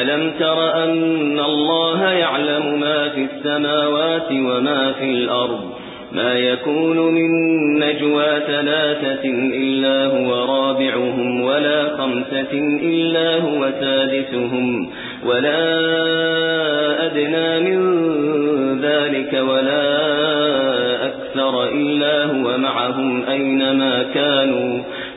ألم تر أن الله يعلم ما في السماوات وما في الأرض؟ ما يكون من نجوى ثلاثة إلا هو رابعهم ولا خمسة إلا هو سادسهم ولا أدنى من ذلك ولا أكثر إلا هو معهم أينما كانوا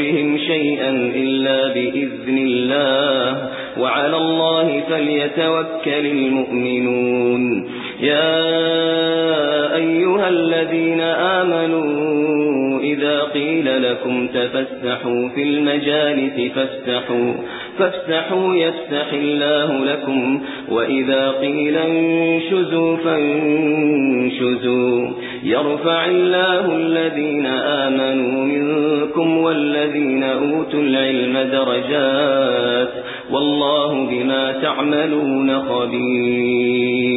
بضارهم شيئا إلا بإذن الله. وعلى الله فليتوكل المؤمنون. يا أيها الذين آمنوا إذا قيل لكم تفسحوا في المجالس فافتحوا فافتحوا يفتح الله لكم. وإذا قيل انشزوا فانشزوا. يرفع الله الذين آمنوا أوتوا العلم درجات والله بما تعملون خبير.